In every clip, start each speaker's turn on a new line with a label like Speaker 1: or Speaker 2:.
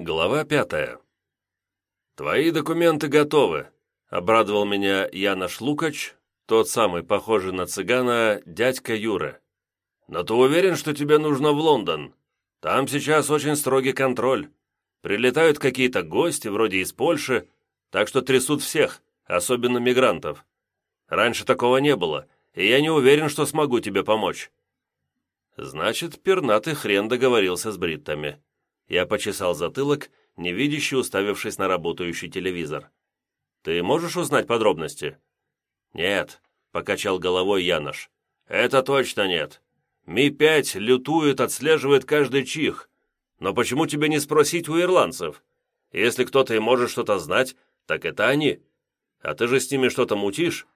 Speaker 1: Глава пятая. «Твои документы готовы», — обрадовал меня Янош Лукач, тот самый, похожий на цыгана, дядька Юра. «Но ты уверен, что тебе нужно в Лондон? Там сейчас очень строгий контроль. Прилетают какие-то гости, вроде из Польши, так что трясут всех, особенно мигрантов. Раньше такого не было, и я не уверен, что смогу тебе помочь». Значит, пернатый хрен договорился с бриттами. Я почесал затылок, невидяще уставившись на работающий телевизор. «Ты можешь узнать подробности?» «Нет», — покачал головой Янош. «Это точно нет. Ми-5 лютует, отслеживает каждый чих. Но почему тебе не спросить у ирландцев? Если кто-то и может что-то знать, так это они. А ты же с ними что-то мутишь?»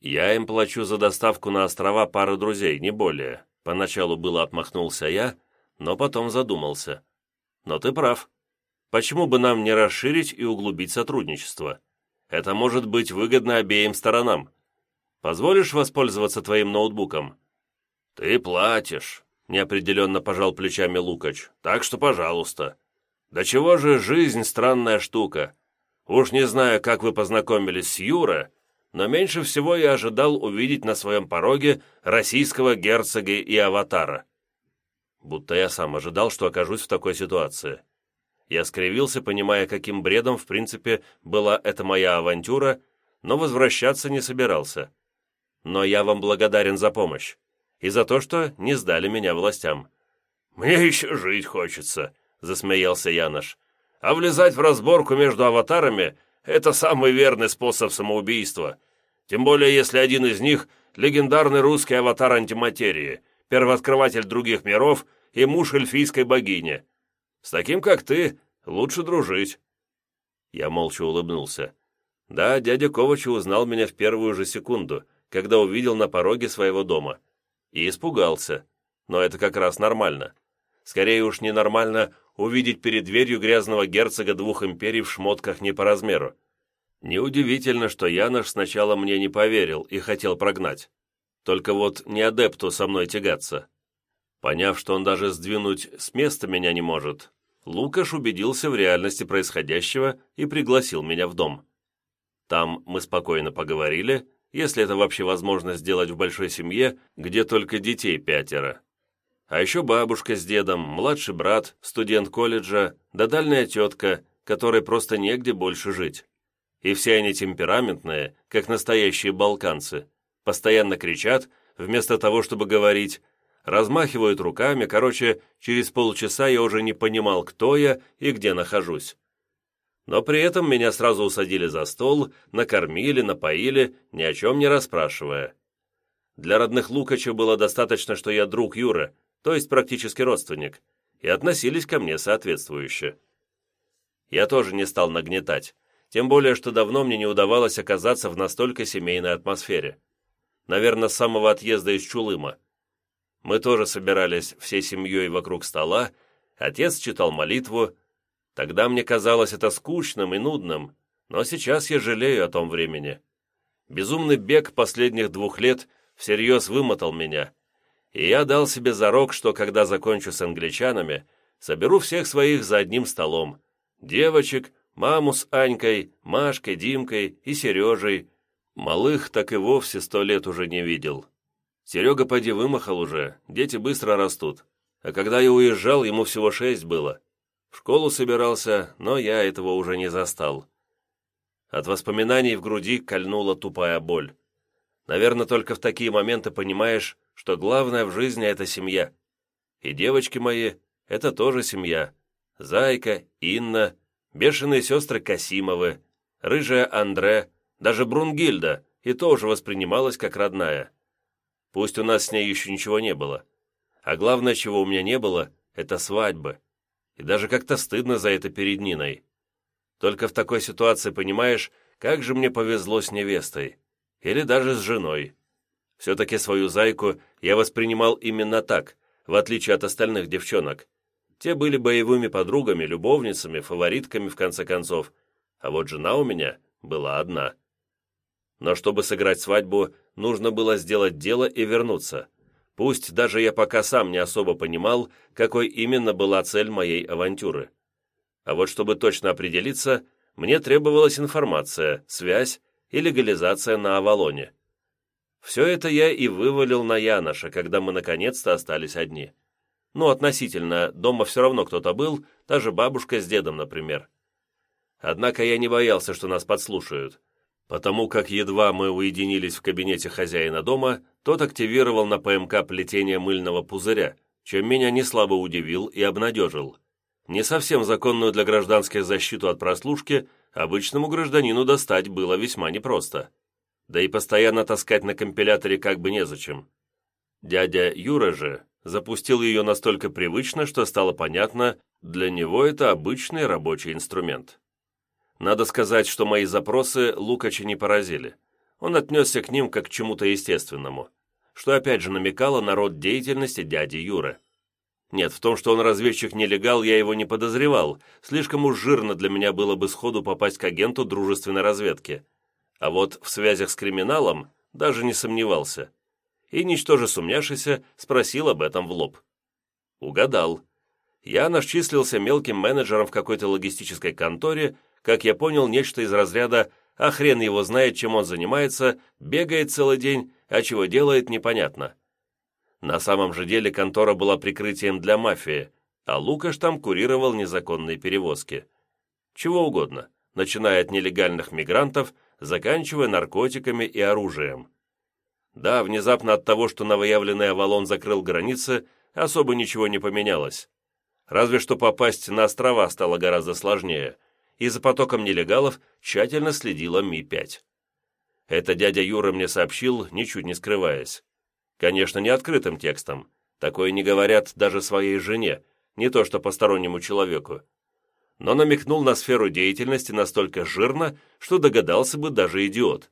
Speaker 1: «Я им плачу за доставку на острова пары друзей, не более». Поначалу было отмахнулся я, но потом задумался. Но ты прав. Почему бы нам не расширить и углубить сотрудничество? Это может быть выгодно обеим сторонам. Позволишь воспользоваться твоим ноутбуком? Ты платишь, неопределенно пожал плечами Лукач. Так что, пожалуйста. Да чего же жизнь странная штука. Уж не знаю, как вы познакомились с Юра, но меньше всего я ожидал увидеть на своем пороге российского герцога и аватара будто я сам ожидал, что окажусь в такой ситуации. Я скривился, понимая, каким бредом, в принципе, была эта моя авантюра, но возвращаться не собирался. Но я вам благодарен за помощь и за то, что не сдали меня властям. «Мне еще жить хочется», — засмеялся Янош. «А влезать в разборку между аватарами — это самый верный способ самоубийства. Тем более, если один из них — легендарный русский аватар антиматерии — первооткрыватель других миров и муж эльфийской богини. С таким, как ты, лучше дружить». Я молча улыбнулся. Да, дядя Ковач узнал меня в первую же секунду, когда увидел на пороге своего дома. И испугался. Но это как раз нормально. Скорее уж ненормально увидеть перед дверью грязного герцога двух империй в шмотках не по размеру. Неудивительно, что Янош сначала мне не поверил и хотел прогнать. Только вот не адепту со мной тягаться. Поняв, что он даже сдвинуть с места меня не может, Лукаш убедился в реальности происходящего и пригласил меня в дом. Там мы спокойно поговорили, если это вообще возможно сделать в большой семье, где только детей пятеро. А еще бабушка с дедом, младший брат, студент колледжа, да дальняя тетка, которой просто негде больше жить. И все они темпераментные, как настоящие балканцы постоянно кричат, вместо того, чтобы говорить, размахивают руками, короче, через полчаса я уже не понимал, кто я и где нахожусь. Но при этом меня сразу усадили за стол, накормили, напоили, ни о чем не расспрашивая. Для родных Лукача было достаточно, что я друг Юры, то есть практически родственник, и относились ко мне соответствующе. Я тоже не стал нагнетать, тем более, что давно мне не удавалось оказаться в настолько семейной атмосфере наверное, с самого отъезда из Чулыма. Мы тоже собирались всей семьей вокруг стола, отец читал молитву. Тогда мне казалось это скучным и нудным, но сейчас я жалею о том времени. Безумный бег последних двух лет всерьез вымотал меня, и я дал себе зарок, что когда закончу с англичанами, соберу всех своих за одним столом. Девочек, маму с Анькой, Машкой, Димкой и Сережей, Малых так и вовсе сто лет уже не видел. Серега поди вымахал уже, дети быстро растут. А когда я уезжал, ему всего шесть было. В школу собирался, но я этого уже не застал. От воспоминаний в груди кольнула тупая боль. Наверное, только в такие моменты понимаешь, что главное в жизни — это семья. И девочки мои — это тоже семья. Зайка, Инна, бешеные сестры Касимовы, рыжая Андре, даже Брунгильда и тоже воспринималась как родная. Пусть у нас с ней еще ничего не было. А главное, чего у меня не было, это свадьбы. И даже как-то стыдно за это перед Ниной. Только в такой ситуации понимаешь, как же мне повезло с невестой. Или даже с женой. Все-таки свою зайку я воспринимал именно так, в отличие от остальных девчонок. Те были боевыми подругами, любовницами, фаворитками, в конце концов. А вот жена у меня была одна. Но чтобы сыграть свадьбу, нужно было сделать дело и вернуться. Пусть даже я пока сам не особо понимал, какой именно была цель моей авантюры. А вот чтобы точно определиться, мне требовалась информация, связь и легализация на Авалоне. Все это я и вывалил на Яноша, когда мы наконец-то остались одни. Ну, относительно, дома все равно кто-то был, даже бабушка с дедом, например. Однако я не боялся, что нас подслушают, потому как едва мы уединились в кабинете хозяина дома, тот активировал на ПМК плетение мыльного пузыря, чем меня неслабо удивил и обнадежил. Не совсем законную для гражданских защиту от прослушки обычному гражданину достать было весьма непросто. Да и постоянно таскать на компиляторе как бы незачем. Дядя Юра же запустил ее настолько привычно, что стало понятно, для него это обычный рабочий инструмент. Надо сказать, что мои запросы Лукача не поразили. Он отнесся к ним как к чему-то естественному, что опять же намекало на род деятельности дяди Юры. Нет, в том, что он разведчик-нелегал, я его не подозревал. Слишком уж жирно для меня было бы сходу попасть к агенту дружественной разведки. А вот в связях с криминалом даже не сомневался. И, ничтоже сумняшися, спросил об этом в лоб. Угадал. Я числился мелким менеджером в какой-то логистической конторе, как я понял, нечто из разряда «а хрен его знает, чем он занимается, бегает целый день, а чего делает, непонятно». На самом же деле контора была прикрытием для мафии, а Лукаш там курировал незаконные перевозки. Чего угодно, начиная от нелегальных мигрантов, заканчивая наркотиками и оружием. Да, внезапно от того, что новоявленный Авалон закрыл границы, особо ничего не поменялось. Разве что попасть на острова стало гораздо сложнее, и за потоком нелегалов тщательно следила Ми-5. Это дядя Юра мне сообщил, ничуть не скрываясь. Конечно, не открытым текстом. Такое не говорят даже своей жене, не то что постороннему человеку. Но намекнул на сферу деятельности настолько жирно, что догадался бы даже идиот.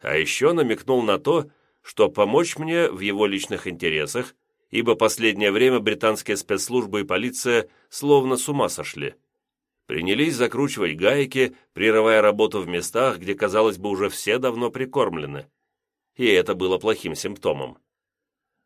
Speaker 1: А еще намекнул на то, что помочь мне в его личных интересах, ибо последнее время британские спецслужбы и полиция словно с ума сошли. Принялись закручивать гайки, прерывая работу в местах, где, казалось бы, уже все давно прикормлены и это было плохим симптомом.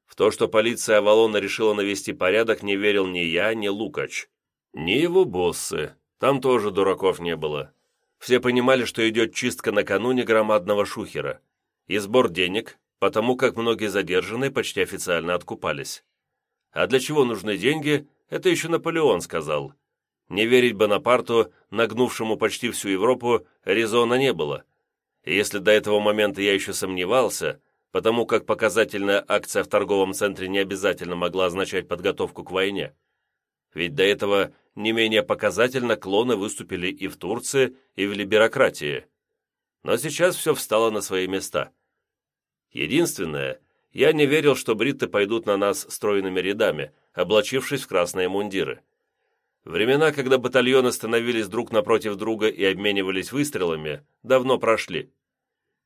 Speaker 1: В то, что полиция Авалона решила навести порядок, не верил ни я, ни Лукач. Ни его боссы. Там тоже дураков не было. Все понимали, что идет чистка накануне громадного шухера. И сбор денег, потому как многие задержанные почти официально откупались. А для чего нужны деньги, это еще Наполеон сказал. Не верить Бонапарту, нагнувшему почти всю Европу, резона не было. И если до этого момента я еще сомневался, потому как показательная акция в торговом центре не обязательно могла означать подготовку к войне, ведь до этого не менее показательно клоны выступили и в Турции, и в либерократии. Но сейчас все встало на свои места. Единственное, я не верил, что бритты пойдут на нас стройными рядами, облачившись в красные мундиры. Времена, когда батальоны становились друг напротив друга и обменивались выстрелами, давно прошли.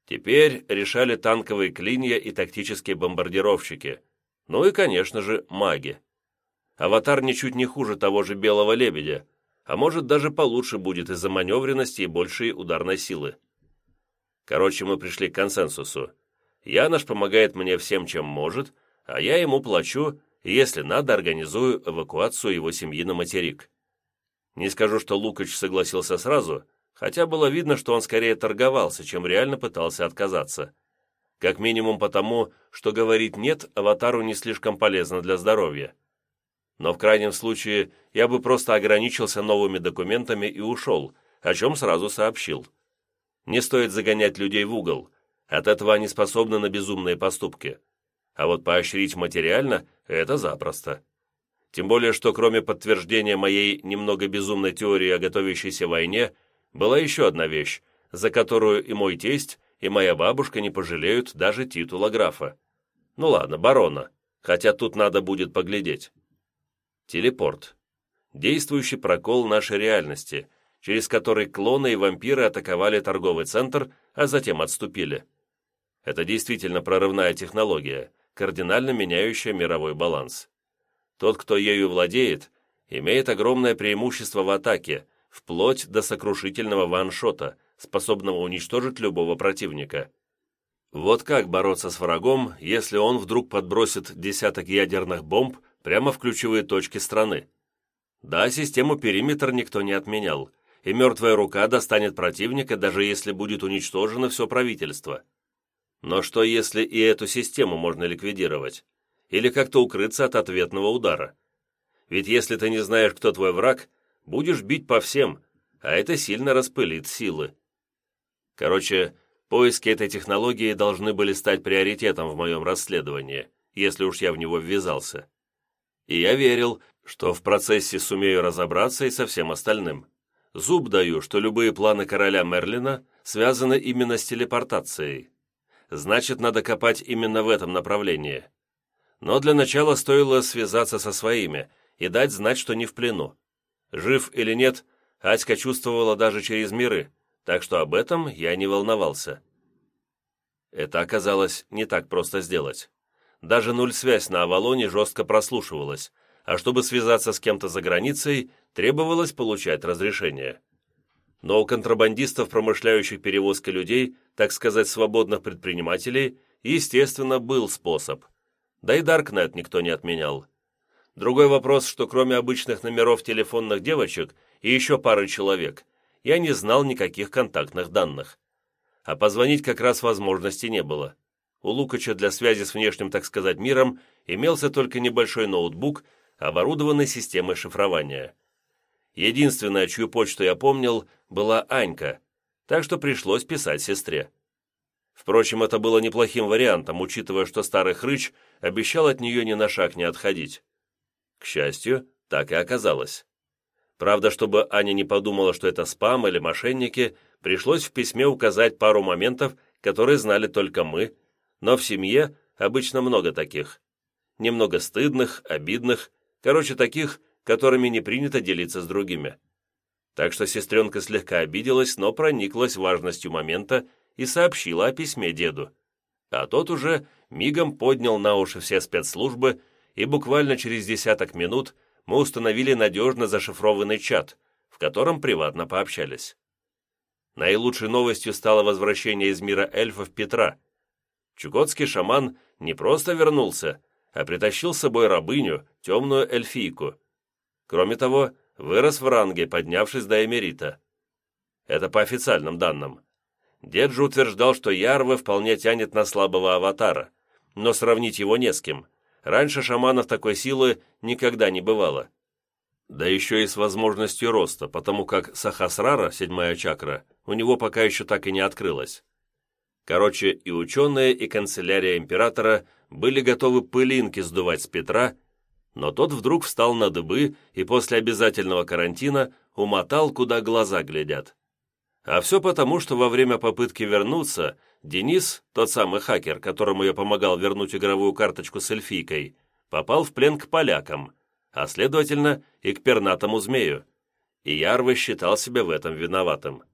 Speaker 1: Теперь решали танковые клинья и тактические бомбардировщики. Ну и, конечно же, маги. Аватар ничуть не хуже того же Белого Лебедя, а может даже получше будет из-за маневренности и большей ударной силы. Короче, мы пришли к консенсусу. Янош помогает мне всем, чем может, а я ему плачу, если надо, организую эвакуацию его семьи на материк. Не скажу, что Лукач согласился сразу, хотя было видно, что он скорее торговался, чем реально пытался отказаться. Как минимум потому, что говорить «нет» аватару не слишком полезно для здоровья. Но в крайнем случае я бы просто ограничился новыми документами и ушел, о чем сразу сообщил. Не стоит загонять людей в угол, от этого они способны на безумные поступки. А вот поощрить материально – это запросто. Тем более, что кроме подтверждения моей немного безумной теории о готовящейся войне, была еще одна вещь, за которую и мой тесть, и моя бабушка не пожалеют даже титула графа. Ну ладно, барона, хотя тут надо будет поглядеть. Телепорт. Действующий прокол нашей реальности, через который клоны и вампиры атаковали торговый центр, а затем отступили. Это действительно прорывная технология, кардинально меняющая мировой баланс. Тот, кто ею владеет, имеет огромное преимущество в атаке, вплоть до сокрушительного ваншота, способного уничтожить любого противника. Вот как бороться с врагом, если он вдруг подбросит десяток ядерных бомб прямо в ключевые точки страны? Да, систему периметр никто не отменял, и мертвая рука достанет противника, даже если будет уничтожено все правительство. Но что, если и эту систему можно ликвидировать? Или как-то укрыться от ответного удара? Ведь если ты не знаешь, кто твой враг, будешь бить по всем, а это сильно распылит силы. Короче, поиски этой технологии должны были стать приоритетом в моем расследовании, если уж я в него ввязался. И я верил, что в процессе сумею разобраться и со всем остальным. Зуб даю, что любые планы короля Мерлина связаны именно с телепортацией. Значит, надо копать именно в этом направлении. Но для начала стоило связаться со своими и дать знать, что не в плену. Жив или нет, Аська чувствовала даже через миры, так что об этом я не волновался. Это оказалось не так просто сделать. Даже нуль-связь на Авалоне жестко прослушивалась, а чтобы связаться с кем-то за границей, требовалось получать разрешение. Но у контрабандистов, промышляющих перевозкой людей, так сказать, свободных предпринимателей, естественно, был способ. Да и Даркнет никто не отменял. Другой вопрос, что кроме обычных номеров телефонных девочек и еще пары человек, я не знал никаких контактных данных. А позвонить как раз возможности не было. У Лукача для связи с внешним, так сказать, миром имелся только небольшой ноутбук, оборудованный системой шифрования. Единственная, чью почту я помнил, была Анька, так что пришлось писать сестре. Впрочем, это было неплохим вариантом, учитывая, что старый хрыч обещал от нее ни на шаг не отходить. К счастью, так и оказалось. Правда, чтобы Аня не подумала, что это спам или мошенники, пришлось в письме указать пару моментов, которые знали только мы, но в семье обычно много таких. Немного стыдных, обидных, короче, таких, которыми не принято делиться с другими. Так что сестренка слегка обиделась, но прониклась важностью момента и сообщила о письме деду. А тот уже мигом поднял на уши все спецслужбы, и буквально через десяток минут мы установили надежно зашифрованный чат, в котором приватно пообщались. Наилучшей новостью стало возвращение из мира эльфов Петра. Чукотский шаман не просто вернулся, а притащил с собой рабыню, темную эльфийку. Кроме того, вырос в ранге, поднявшись до эмерита. Это по официальным данным. Дед же утверждал, что Ярвы вполне тянет на слабого аватара, но сравнить его не с кем. Раньше шаманов такой силы никогда не бывало. Да еще и с возможностью роста, потому как Сахасрара, седьмая чакра, у него пока еще так и не открылась. Короче, и ученые, и канцелярия императора были готовы пылинки сдувать с Петра, но тот вдруг встал на дыбы и после обязательного карантина умотал, куда глаза глядят. А все потому, что во время попытки вернуться Денис, тот самый хакер, которому я помогал вернуть игровую карточку с эльфийкой, попал в плен к полякам, а следовательно и к пернатому змею, и Ярвы считал себя в этом виноватым.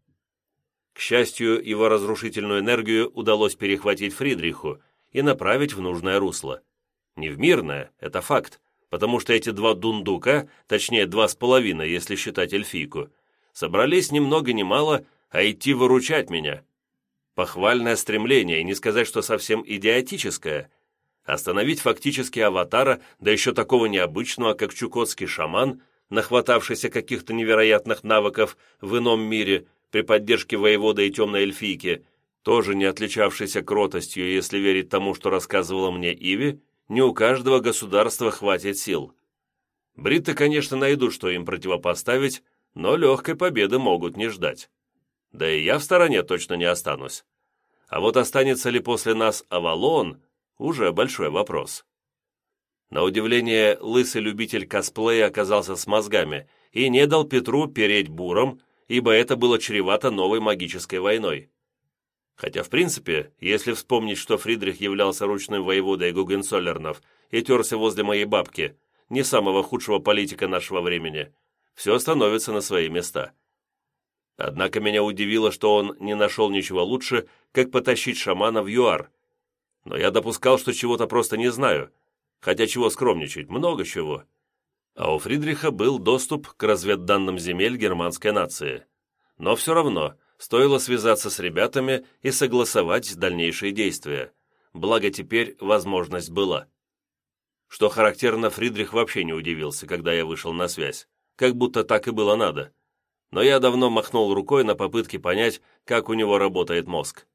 Speaker 1: К счастью, его разрушительную энергию удалось перехватить Фридриху и направить в нужное русло. Не в мирное, это факт, потому что эти два дундука, точнее два с половиной, если считать эльфийку, собрались ни много ни мало, а идти выручать меня. Похвальное стремление, и не сказать, что совсем идиотическое. Остановить фактически аватара, да еще такого необычного, как чукотский шаман, нахватавшийся каких-то невероятных навыков в ином мире при поддержке воевода и темной эльфийки, тоже не отличавшийся кротостью, если верить тому, что рассказывала мне Иви, не у каждого государства хватит сил. Бритты, конечно, найдут, что им противопоставить, но легкой победы могут не ждать. Да и я в стороне точно не останусь. А вот останется ли после нас Авалон, уже большой вопрос. На удивление, лысый любитель косплея оказался с мозгами и не дал Петру переть буром, ибо это было чревато новой магической войной. Хотя, в принципе, если вспомнить, что Фридрих являлся ручным воеводой Гугенцоллернов и терся возле моей бабки, не самого худшего политика нашего времени, все становится на свои места. Однако меня удивило, что он не нашел ничего лучше, как потащить шамана в ЮАР. Но я допускал, что чего-то просто не знаю. Хотя чего скромничать, много чего. А у Фридриха был доступ к разведданным земель германской нации. Но все равно стоило связаться с ребятами и согласовать дальнейшие действия. Благо теперь возможность была. Что характерно, Фридрих вообще не удивился, когда я вышел на связь. как будто так и было надо. Но я давно махнул рукой на попытки понять, как у него работает мозг.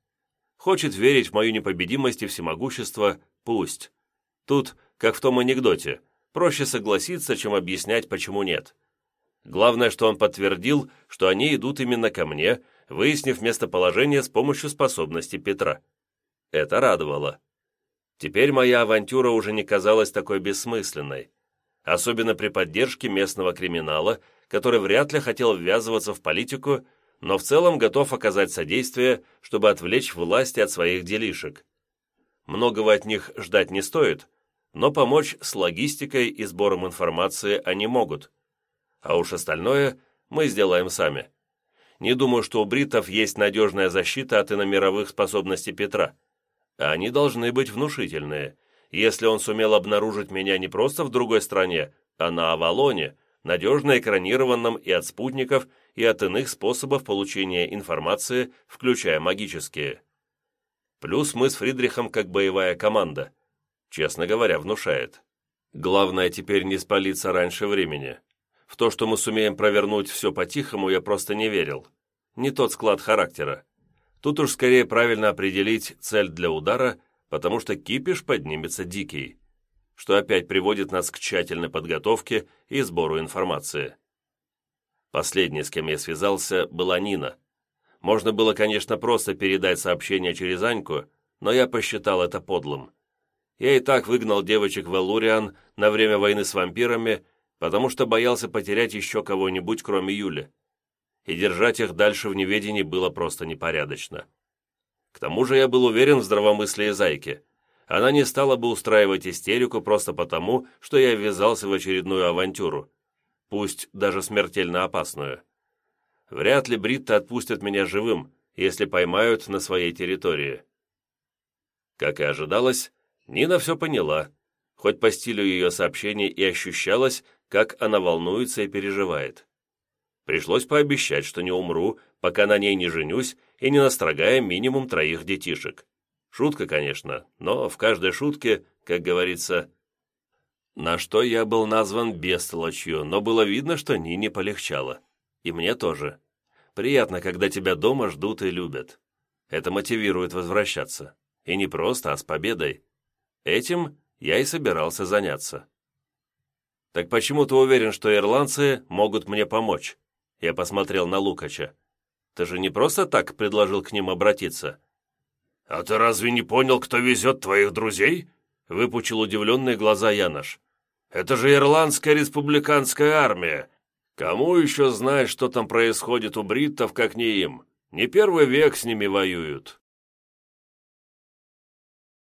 Speaker 1: Хочет верить в мою непобедимость и всемогущество – пусть. Тут, как в том анекдоте, проще согласиться, чем объяснять, почему нет. Главное, что он подтвердил, что они идут именно ко мне, выяснив местоположение с помощью способности Петра. Это радовало. Теперь моя авантюра уже не казалась такой бессмысленной, особенно при поддержке местного криминала, который вряд ли хотел ввязываться в политику, но в целом готов оказать содействие, чтобы отвлечь власти от своих делишек. Многого от них ждать не стоит, но помочь с логистикой и сбором информации они могут. А уж остальное мы сделаем сами. Не думаю, что у бритов есть надежная защита от иномировых способностей Петра. А они должны быть внушительные, если он сумел обнаружить меня не просто в другой стране, а на Авалоне, надежно экранированном и от спутников, и от иных способов получения информации, включая магические. Плюс мы с Фридрихом как боевая команда. Честно говоря, внушает. Главное теперь не спалиться раньше времени. В то, что мы сумеем провернуть все по-тихому, я просто не верил. Не тот склад характера. Тут уж скорее правильно определить цель для удара, потому что кипиш поднимется дикий, что опять приводит нас к тщательной подготовке и сбору информации. Последней, с кем я связался, была Нина. Можно было, конечно, просто передать сообщение через Аньку, но я посчитал это подлым. Я и так выгнал девочек в Эллуриан на время войны с вампирами, потому что боялся потерять еще кого-нибудь, кроме Юли и держать их дальше в неведении было просто непорядочно. К тому же я был уверен в здравомыслии Зайки. Она не стала бы устраивать истерику просто потому, что я ввязался в очередную авантюру, пусть даже смертельно опасную. Вряд ли Бритта отпустят меня живым, если поймают на своей территории. Как и ожидалось, Нина все поняла, хоть по стилю ее сообщений и ощущалось, как она волнуется и переживает. Пришлось пообещать, что не умру, пока на ней не женюсь и не настрогая минимум троих детишек. Шутка, конечно, но в каждой шутке, как говорится... На что я был назван бестолочью, но было видно, что Нине полегчало. И мне тоже. Приятно, когда тебя дома ждут и любят. Это мотивирует возвращаться. И не просто, а с победой. Этим я и собирался заняться. Так почему ты уверен, что ирландцы могут мне помочь? Я посмотрел на Лукача. «Ты же не просто так предложил к ним обратиться?»
Speaker 2: «А ты разве не понял, кто везет твоих друзей?» Выпучил удивленные глаза Янош. «Это же Ирландская республиканская армия. Кому еще знать, что там происходит у бриттов, как не им? Не первый век с ними воюют».